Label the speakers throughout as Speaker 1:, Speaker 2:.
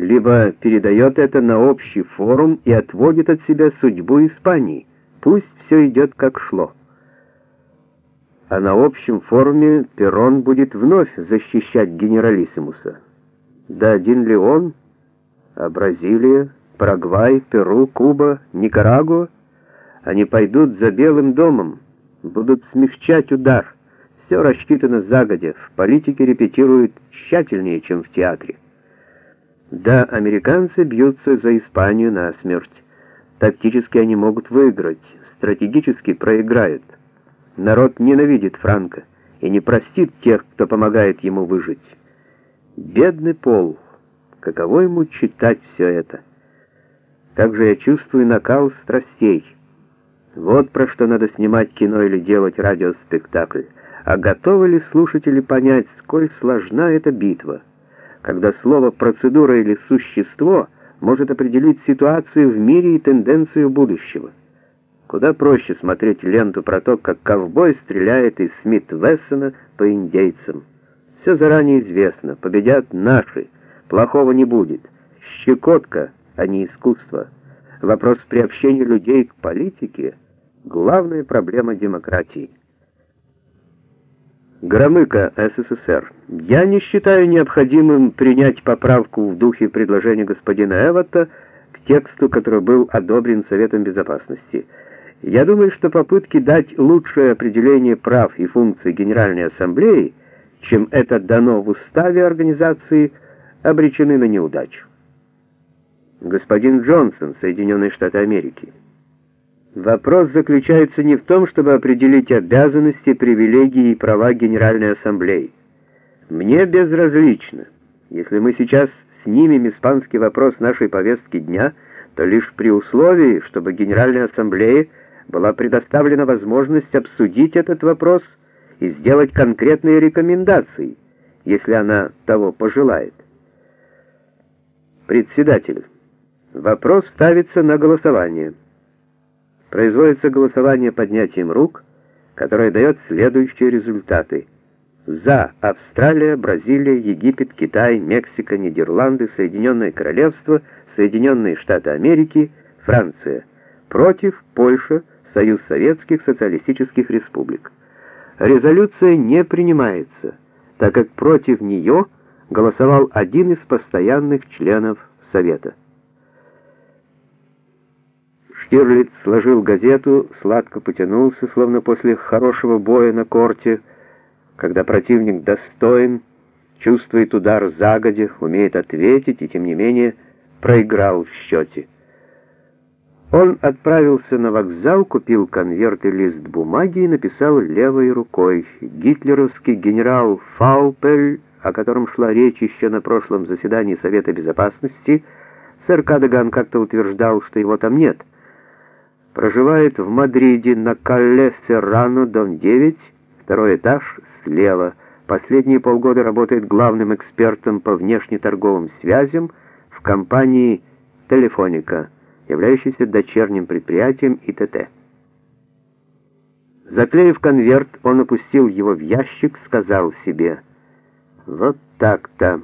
Speaker 1: либо передает это на общий форум и отводит от себя судьбу Испании. Пусть все идет как шло. А на общем форуме Перрон будет вновь защищать генералиссимуса. Да один ли он, а Бразилия, Парагвай, Перу, Куба, Никарагуа, они пойдут за Белым домом, будут смягчать удар. Все рассчитано загодя, в политике репетируют тщательнее, чем в театре. Да, американцы бьются за Испанию на смерть. Тактически они могут выиграть, стратегически проиграют. Народ ненавидит Франка и не простит тех, кто помогает ему выжить. Бедный Пол, каково ему читать все это? Как же я чувствую накал страстей. Вот про что надо снимать кино или делать радиоспектакль. А готовы ли слушатели понять, сколь сложна эта битва? Когда слово «процедура» или «существо» может определить ситуацию в мире и тенденцию будущего. Куда проще смотреть ленту про то, как ковбой стреляет из Смит-Вессона по индейцам. Все заранее известно, победят наши, плохого не будет. Щекотка, а не искусство. Вопрос приобщения людей к политике — главная проблема демократии. Громыко, СССР. Я не считаю необходимым принять поправку в духе предложения господина Эвота к тексту, который был одобрен Советом Безопасности. Я думаю, что попытки дать лучшее определение прав и функций Генеральной Ассамблеи, чем это дано в уставе организации, обречены на неудачу. Господин Джонсон, Соединенные Штаты Америки. Вопрос заключается не в том, чтобы определить обязанности, привилегии и права Генеральной Ассамблеи. Мне безразлично. Если мы сейчас снимем испанский вопрос нашей повестки дня, то лишь при условии, чтобы Генеральной Ассамблее была предоставлена возможность обсудить этот вопрос и сделать конкретные рекомендации, если она того пожелает. Председатель. Вопрос ставится на голосование производится голосование поднятием рук, которое дает следующие результаты. За Австралия, Бразилия, Египет, Китай, Мексика, Нидерланды, Соединенное Королевство, Соединенные Штаты Америки, Франция. Против Польша, Союз Советских Социалистических Республик. Резолюция не принимается, так как против нее голосовал один из постоянных членов Совета. Штирлиц сложил газету, сладко потянулся, словно после хорошего боя на корте, когда противник достоин, чувствует удар загодя, умеет ответить и, тем не менее, проиграл в счете. Он отправился на вокзал, купил конверт и лист бумаги и написал левой рукой. Гитлеровский генерал Фаупель, о котором шла речь еще на прошлом заседании Совета Безопасности, сэр Кадаган как-то утверждал, что его там нет — Проживает в Мадриде на Калле Серрано, дом 9, второй этаж, слева. Последние полгода работает главным экспертом по внешнеторговым связям в компании «Телефоника», являющейся дочерним предприятием ИТТ. Заклеив конверт, он опустил его в ящик, сказал себе «Вот так-то.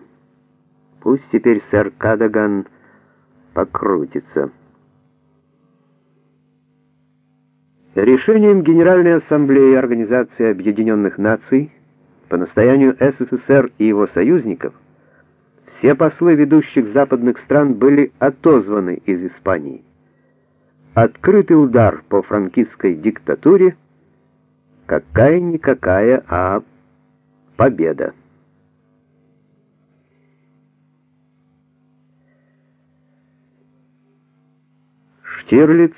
Speaker 1: Пусть теперь сэр Кадаган покрутится». Решением Генеральной Ассамблеи Организации Объединенных Наций по настоянию СССР и его союзников все послы ведущих западных стран были отозваны из Испании. Открытый удар по франкистской диктатуре какая-никакая, а победа. Штирлиц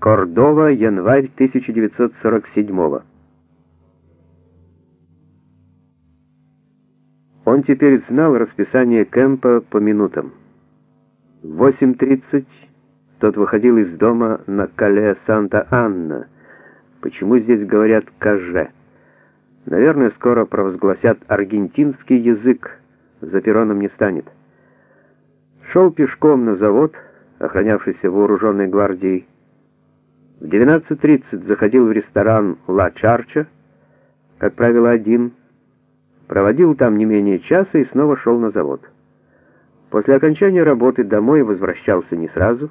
Speaker 1: Кордова, январь 1947 Он теперь знал расписание Кэмпа по минутам. В 8.30 тот выходил из дома на Кале Санта-Анна. Почему здесь говорят «каже»? Наверное, скоро провозгласят аргентинский язык, за пероном не станет. Шел пешком на завод, охранявшийся вооруженной гвардией, в 12.30 заходил в ресторан «Ла Чарча», как правило, один, проводил там не менее часа и снова шел на завод. После окончания работы домой возвращался не сразу,